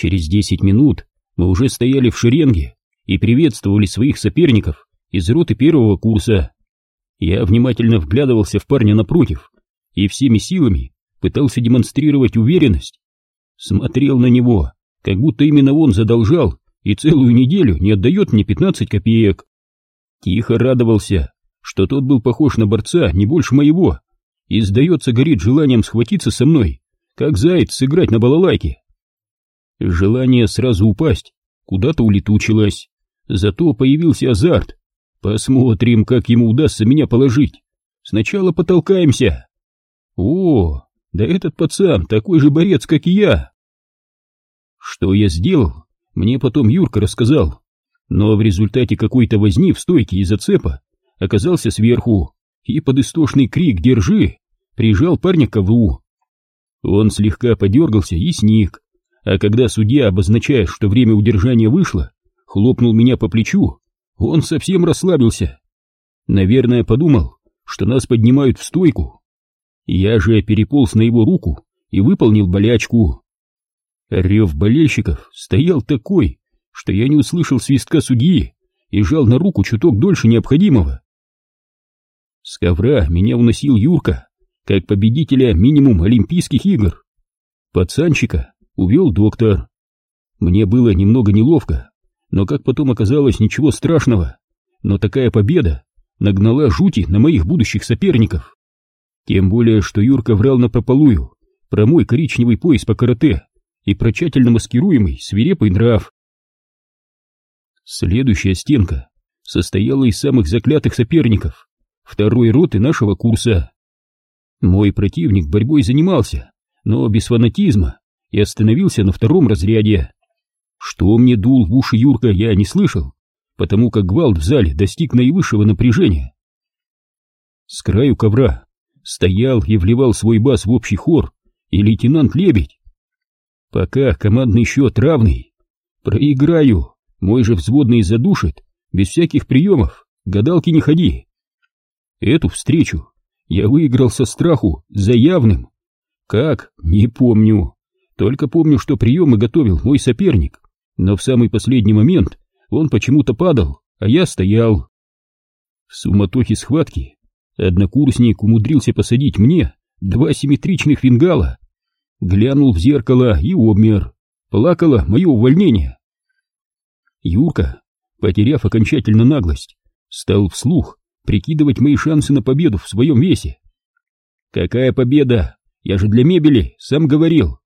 Через десять минут мы уже стояли в шеренге и приветствовали своих соперников из роты первого курса. Я внимательно вглядывался в парня напротив и всеми силами пытался демонстрировать уверенность. Смотрел на него, как будто именно он задолжал и целую неделю не отдает мне 15 копеек. Тихо радовался, что тот был похож на борца не больше моего, и, сдается, горит желанием схватиться со мной, как заяц сыграть на балалайке. Желание сразу упасть куда-то улетучилось, зато появился азарт. Посмотрим, как ему удастся меня положить. Сначала потолкаемся. О, да этот пацан такой же борец, как и я. Что я сделал, мне потом Юрка рассказал. Но в результате какой-то возни в стойке из зацепа оказался сверху и под истошный крик «Держи!» прижал парня к ковру. Он слегка подергался и сник, а когда судья, обозначая, что время удержания вышло, хлопнул меня по плечу, он совсем расслабился. Наверное, подумал, что нас поднимают в стойку. Я же переполз на его руку и выполнил болячку. Рев болельщиков стоял такой, что я не услышал свистка судьи и жал на руку чуток дольше необходимого. С ковра меня уносил Юрка, как победителя минимум Олимпийских игр. Пацанчика увел доктор. Мне было немного неловко, но, как потом оказалось, ничего страшного. Но такая победа нагнала жути на моих будущих соперников. Тем более, что Юрка врал напропалую про мой коричневый пояс по карате и про тщательно маскируемый свирепый нрав. Следующая стенка состояла из самых заклятых соперников, второй роты нашего курса. Мой противник борьбой занимался, но без фанатизма, и остановился на втором разряде. Что мне дул в уши Юрка, я не слышал, потому как гвалт в зале достиг наивысшего напряжения. С краю ковра стоял и вливал свой бас в общий хор и лейтенант Лебедь. Пока командный счет равный, проиграю, мой же взводный задушит, без всяких приемов, гадалки не ходи. Эту встречу я выиграл со страху, за явным. Как? Не помню. Только помню, что приемы готовил мой соперник, но в самый последний момент он почему-то падал, а я стоял. В суматохе схватки однокурсник умудрился посадить мне два симметричных фингала, глянул в зеркало и обмер, плакало мое увольнение. Юрка, потеряв окончательно наглость, стал вслух прикидывать мои шансы на победу в своем весе. «Какая победа? Я же для мебели, сам говорил.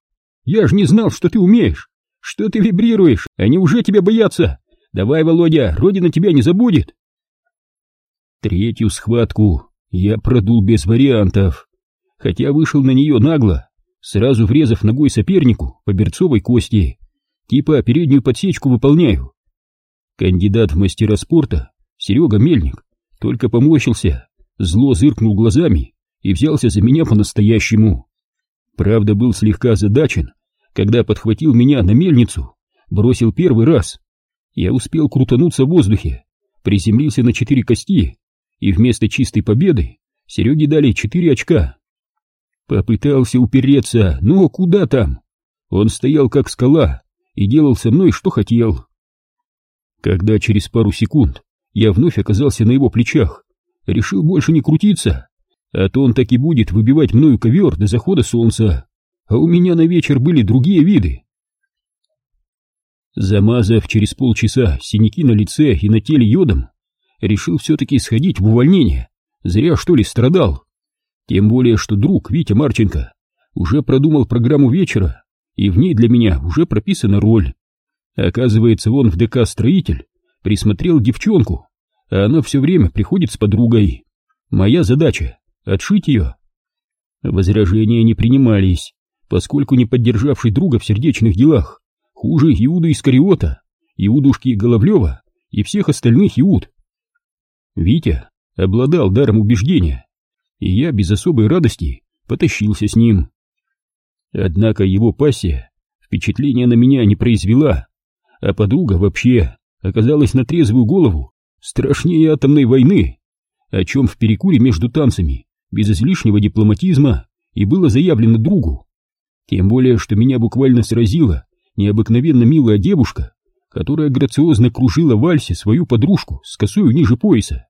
Я же не знал, что ты умеешь, что ты вибрируешь, они уже тебя боятся. Давай, Володя, Родина тебя не забудет». Третью схватку я продул без вариантов, хотя вышел на нее нагло, сразу врезав ногой сопернику по берцовой кости, типа переднюю подсечку выполняю. Кандидат в мастера спорта, Серега Мельник, только поморщился, зло зыркнул глазами и взялся за меня по-настоящему. Правда, был слегка озадачен, когда подхватил меня на мельницу, бросил первый раз. Я успел крутануться в воздухе, приземлился на четыре кости, и вместо чистой победы Сереге дали четыре очка. Попытался упереться, но куда там? Он стоял как скала и делал со мной, что хотел. Когда через пару секунд я вновь оказался на его плечах, решил больше не крутиться, а то он так и будет выбивать мною ковер до захода солнца, а у меня на вечер были другие виды. Замазав через полчаса синяки на лице и на теле йодом, решил все-таки сходить в увольнение, зря что ли страдал. Тем более, что друг Витя Марченко уже продумал программу вечера, и в ней для меня уже прописана роль. Оказывается, он в ДК «Строитель» присмотрел девчонку, а она все время приходит с подругой. Моя задача — отшить ее. Возражения не принимались, поскольку не поддержавший друга в сердечных делах хуже Иуда Искариота, Иудушки Головлева и всех остальных Иуд. Витя обладал даром убеждения, и я без особой радости потащился с ним. Однако его пассия впечатления на меня не произвела, а подруга вообще оказалась на трезвую голову страшнее атомной войны, о чем в перекуре между танцами, без излишнего дипломатизма, и было заявлено другу. Тем более, что меня буквально сразило необыкновенно милая девушка, которая грациозно кружила в вальсе свою подружку с косою ниже пояса.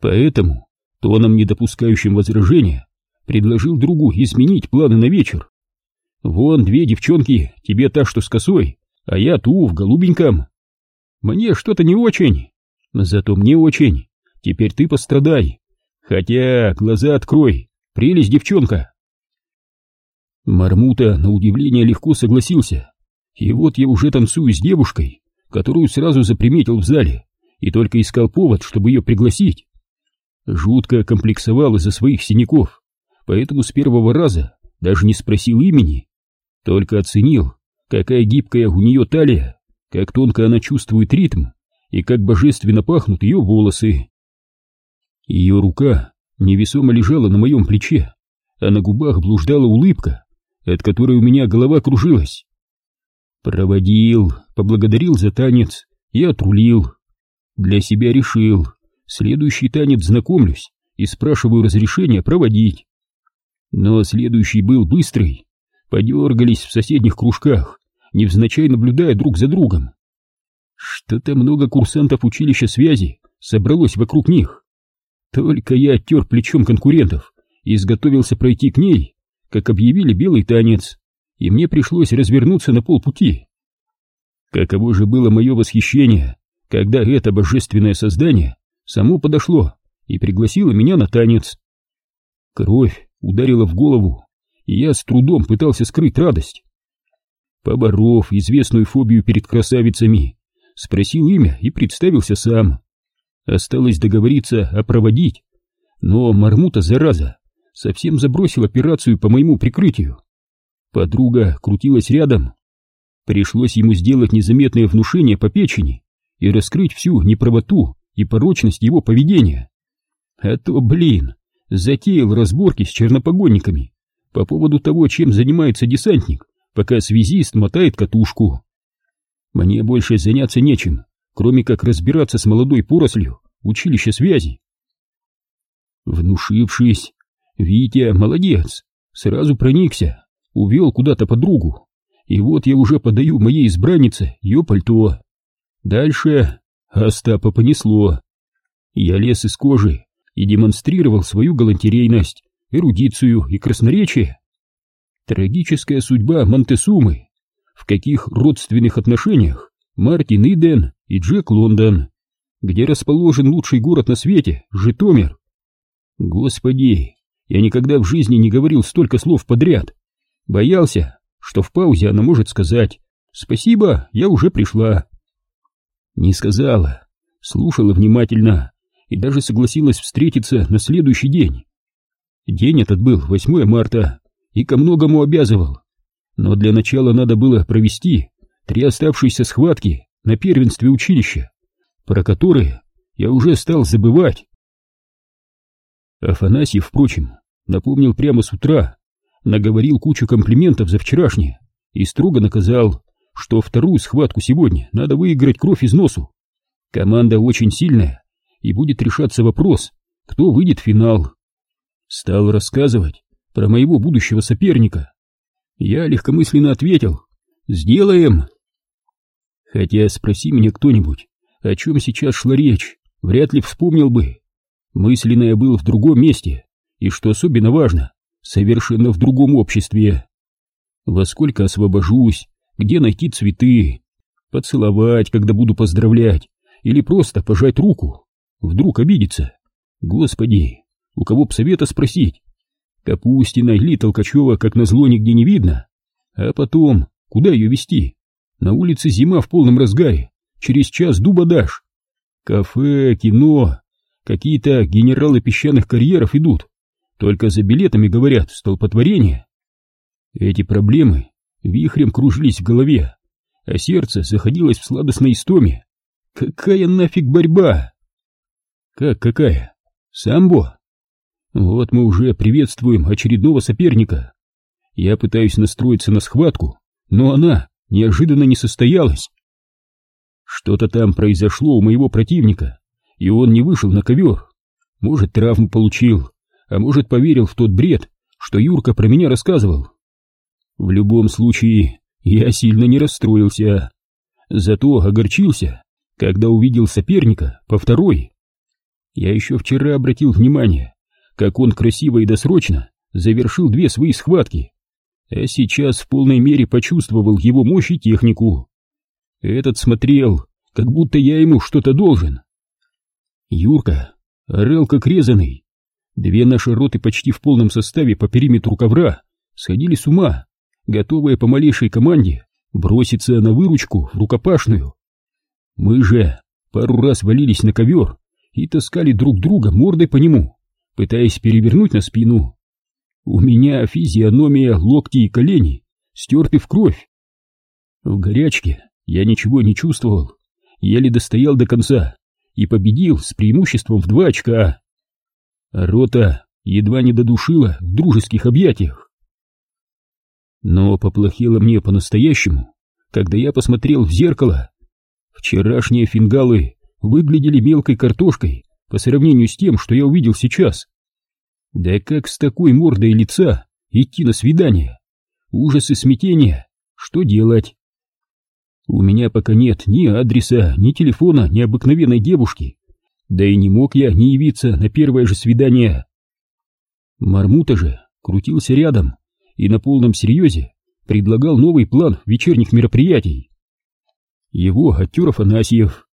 Поэтому, тоном не допускающим возражения, предложил другу изменить планы на вечер. «Вон две девчонки, тебе та, что с косой, а я ту в голубеньком. Мне что-то не очень, зато мне очень. Теперь ты пострадай. Хотя глаза открой, прелесть девчонка». Мармута, на удивление, легко согласился. И вот я уже танцую с девушкой, которую сразу заприметил в зале, и только искал повод, чтобы ее пригласить. Жутко комплексовал из-за своих синяков, поэтому с первого раза даже не спросил имени, только оценил, какая гибкая у нее талия, как тонко она чувствует ритм и как божественно пахнут ее волосы. Ее рука невесомо лежала на моем плече, а на губах блуждала улыбка, от которой у меня голова кружилась. Проводил, поблагодарил за танец и отрулил. Для себя решил, следующий танец знакомлюсь и спрашиваю разрешения проводить. Но следующий был быстрый. Подергались в соседних кружках, невзначай наблюдая друг за другом. Что-то много курсантов училища связи собралось вокруг них. Только я оттер плечом конкурентов и изготовился пройти к ней, как объявили белый танец, и мне пришлось развернуться на полпути. Каково же было мое восхищение, когда это божественное создание само подошло и пригласило меня на танец. Кровь ударила в голову, и я с трудом пытался скрыть радость. Поборов известную фобию перед красавицами, спросил имя и представился сам. Осталось договориться о проводить, но Мармута, зараза, совсем забросил операцию по моему прикрытию. Подруга крутилась рядом. Пришлось ему сделать незаметное внушение по печени и раскрыть всю неправоту и порочность его поведения. А то, блин, затеял разборки с чернопогонниками по поводу того, чем занимается десантник, пока связист мотает катушку. Мне больше заняться нечем, кроме как разбираться с молодой порослью училища связи. Внушившись, Витя молодец, сразу проникся, увел куда-то подругу, и вот я уже подаю моей избраннице ее пальто. Дальше Остапа понесло. Я лез из кожи и демонстрировал свою галантерейность, эрудицию и красноречие. Трагическая судьба Монтесумы, в каких родственных отношениях Мартин Иден и Джек Лондон, где расположен лучший город на свете, Житомир. Господи, я никогда в жизни не говорил столько слов подряд. Боялся, что в паузе она может сказать «Спасибо, я уже пришла». Не сказала, слушала внимательно и даже согласилась встретиться на следующий день. День этот был 8 марта и ко многому обязывал, но для начала надо было провести три оставшиеся схватки на первенстве училища, про которые я уже стал забывать. Афанасьев, впрочем, напомнил прямо с утра, наговорил кучу комплиментов за вчерашнее и строго наказал, что вторую схватку сегодня надо выиграть кровь из носу. Команда очень сильная, и будет решаться вопрос, кто выйдет в финал. Стал рассказывать про моего будущего соперника. Я легкомысленно ответил «Сделаем!» Хотя спроси меня кто-нибудь, о чем сейчас шла речь, вряд ли вспомнил бы. Мысленно я был в другом месте, и, что особенно важно, совершенно в другом обществе. Во сколько освобожусь, где найти цветы, поцеловать, когда буду поздравлять, или просто пожать руку. Вдруг обидится. Господи, у кого б совета спросить? Капустина или Толкачева, как назло, нигде не видно. А потом, куда ее вести? На улице зима в полном разгаре, через час дуба дашь. Кафе, кино, какие-то генералы песчаных карьеров идут. Только за билетами, говорят, столпотворение. Эти проблемы вихрем кружились в голове, а сердце заходилось в сладостной истоме. Какая нафиг борьба? Как какая? Самбо? Вот мы уже приветствуем очередного соперника. Я пытаюсь настроиться на схватку, но она неожиданно не состоялась. Что-то там произошло у моего противника, и он не вышел на ковер. Может, травму получил, а может, поверил в тот бред, что Юрка про меня рассказывал. В любом случае, я сильно не расстроился. Зато огорчился, когда увидел соперника по второй. Я еще вчера обратил внимание, как он красиво и досрочно завершил две свои схватки, а сейчас в полной мере почувствовал его мощь и технику. Этот смотрел, как будто я ему что-то должен. Юрка орел как резаный. Две наши роты почти в полном составе по периметру ковра сходили с ума, готовые по малейшей команде броситься на выручку в рукопашную. Мы же пару раз валились на ковер и таскали друг друга мордой по нему, пытаясь перевернуть на спину. У меня физиономия, локти и колени стерты в кровь. В горячке я ничего не чувствовал, еле достоял до конца и победил с преимуществом в два очка. рота едва не додушила в дружеских объятиях. Но поплохело мне по-настоящему, когда я посмотрел в зеркало. Вчерашние фингалы выглядели мелкой картошкой по сравнению с тем, что я увидел сейчас. Да как с такой мордой лица идти на свидание? Ужас и смятение. Что делать? У меня пока нет ни адреса, ни телефона, ни обыкновенной девушки. Да и не мог я не явиться на первое же свидание. Мармута же крутился рядом и на полном серьезе предлагал новый план вечерних мероприятий. Его оттер Афанасьев.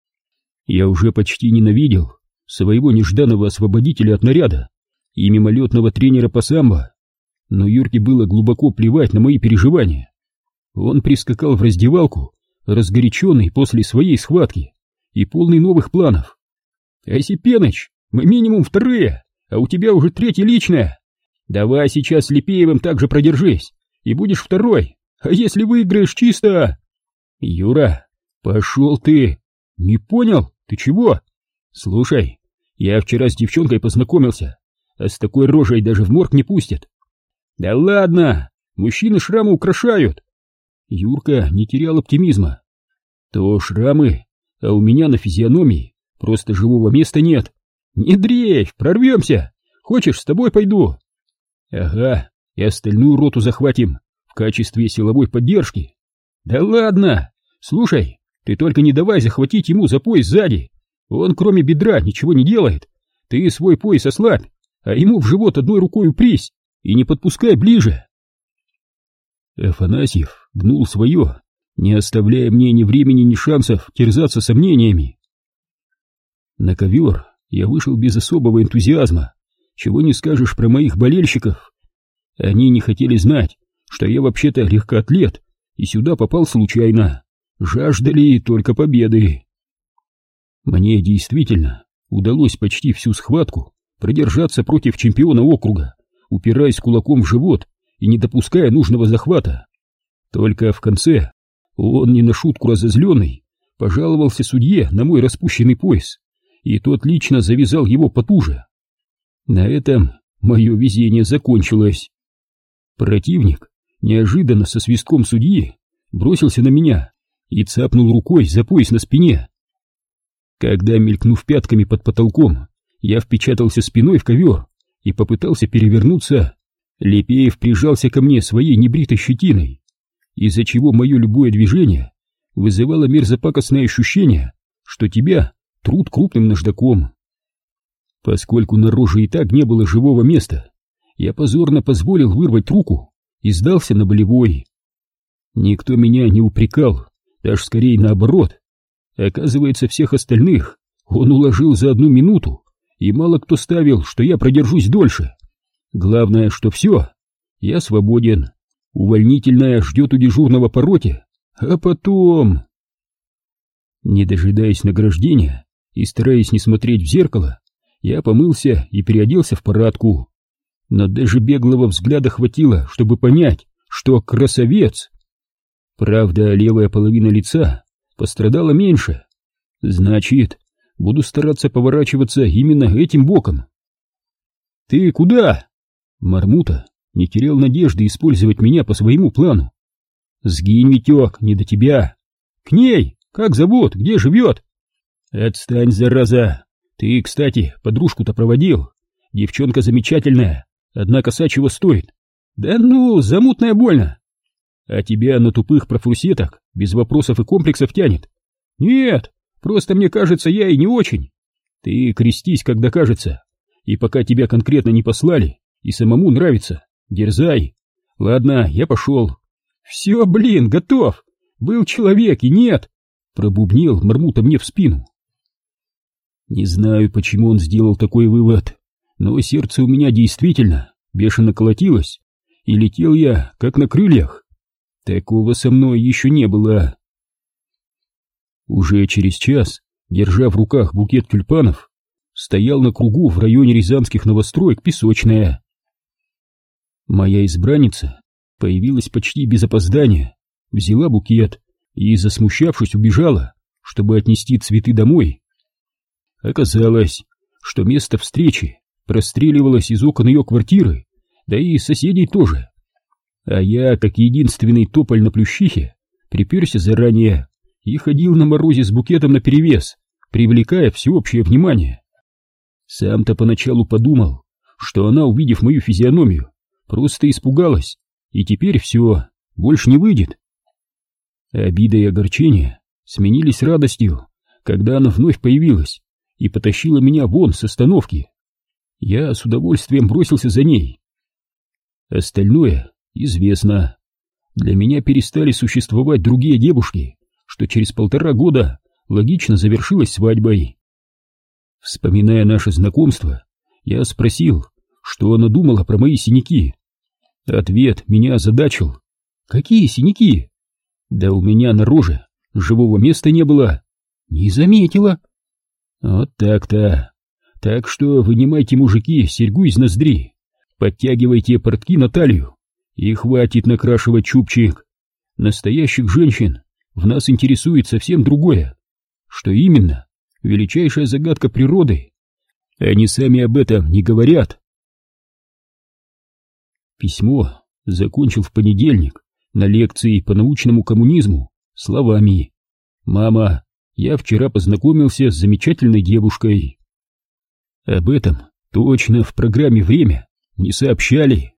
Я уже почти ненавидел своего нежданного освободителя от наряда и мимолетного тренера по самбо, но Юрке было глубоко плевать на мои переживания. Он прискакал в раздевалку, разгоряченный после своей схватки и полный новых планов. «Осипеныч, мы минимум вторые, а у тебя уже третья личная. Давай сейчас с Липеевым так же продержись, и будешь второй, а если выиграешь чисто...» «Юра, пошел ты! Не понял? Ты чего? Слушай, я вчера с девчонкой познакомился, а с такой рожей даже в морг не пустят. Да ладно, мужчины шрамы украшают. Юрка не терял оптимизма. То шрамы, а у меня на физиономии просто живого места нет. Не дрейф, прорвемся. Хочешь, с тобой пойду? Ага, и остальную роту захватим в качестве силовой поддержки. Да ладно, слушай, ты только не давай захватить ему за пояс сзади. Он кроме бедра ничего не делает. Ты свой пояс ослабь, а ему в живот одной рукой упрись и не подпускай ближе. Афанасьев гнул свое, не оставляя мне ни времени, ни шансов терзаться сомнениями. На ковер я вышел без особого энтузиазма, чего не скажешь про моих болельщиков. Они не хотели знать, что я вообще-то легкоатлет и сюда попал случайно, жаждали только победы. Мне действительно удалось почти всю схватку продержаться против чемпиона округа, упираясь кулаком в живот и не допуская нужного захвата. Только в конце он, не на шутку разозленный, пожаловался судье на мой распущенный пояс, и тот лично завязал его потуже. На этом мое везение закончилось. Противник неожиданно со свистком судьи бросился на меня и цапнул рукой за пояс на спине. Когда, мелькнув пятками под потолком, я впечатался спиной в ковер и попытался перевернуться. Лепеев прижался ко мне своей небритой щетиной, из-за чего мое любое движение вызывало мерзопакостное ощущение, что тебя труд крупным наждаком. Поскольку на роже и так не было живого места, я позорно позволил вырвать руку и сдался на болевой. Никто меня не упрекал, даже скорее наоборот. Оказывается, всех остальных он уложил за одну минуту, и мало кто ставил, что я продержусь дольше. Главное, что все, я свободен. Увольнительная ждет у дежурного по роте, а потом... Не дожидаясь награждения и стараясь не смотреть в зеркало, я помылся и переоделся в парадку. Но даже беглого взгляда хватило, чтобы понять, что красавец. Правда, левая половина лица пострадала меньше. Значит, Буду стараться поворачиваться именно этим боком. «Ты куда?» Мармута не терял надежды использовать меня по своему плану. «Сгинь, Витек, не до тебя!» «К ней! Как зовут? Где живет?» «Отстань, зараза! Ты, кстати, подружку-то проводил. Девчонка замечательная, однако сачего стоит. Да ну, замутная больно!» А тебя на тупых профурсеток без вопросов и комплексов тянет? Нет, просто мне кажется, я и не очень. Ты крестись, когда кажется. И пока тебя конкретно не послали, и самому нравится, дерзай. Ладно, я пошел. Все, блин, готов. Был человек и нет. Пробубнил Мармута мне в спину. Не знаю, почему он сделал такой вывод, но сердце у меня действительно бешено колотилось, и летел я, как на крыльях. Такого со мной еще не было. Уже через час, держа в руках букет тюльпанов, стоял на кругу в районе рязанских новостроек песочная. Моя избранница появилась почти без опоздания, взяла букет и, засмущавшись, убежала, чтобы отнести цветы домой. Оказалось, что место встречи простреливалось из окон ее квартиры, да и соседей тоже. А я, как единственный тополь на плющихе, приперся заранее и ходил на морозе с букетом наперевес, привлекая всеобщее внимание. Сам-то поначалу подумал, что она, увидев мою физиономию, просто испугалась, и теперь все, больше не выйдет. Обида и огорчение сменились радостью, когда она вновь появилась и потащила меня вон с остановки. Я с удовольствием бросился за ней. Остальное известно. Для меня перестали существовать другие девушки, что через полтора года логично завершилось свадьбой. Вспоминая наше знакомство, я спросил, что она думала про мои синяки. Ответ меня озадачил. «Какие синяки?» «Да у меня на роже живого места не было». «Не заметила». «Вот так-то. Так что вынимайте, мужики, серьгу из ноздри, подтягивайте портки на талию и хватит накрашивать чубчик. Настоящих женщин в нас интересует совсем другое. Что именно? Величайшая загадка природы. Они сами об этом не говорят. Письмо закончил в понедельник на лекции по научному коммунизму словами «Мама, я вчера познакомился с замечательной девушкой». Об этом точно в программе «Время» не сообщали.